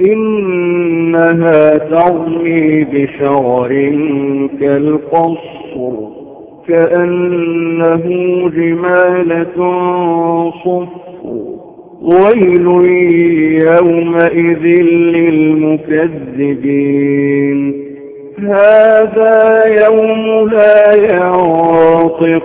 إنها ترمي بشرر كالقصر كأنه جمالة صفر. ويل يومئذ للمكذبين. هذا يوم لا ينطقون.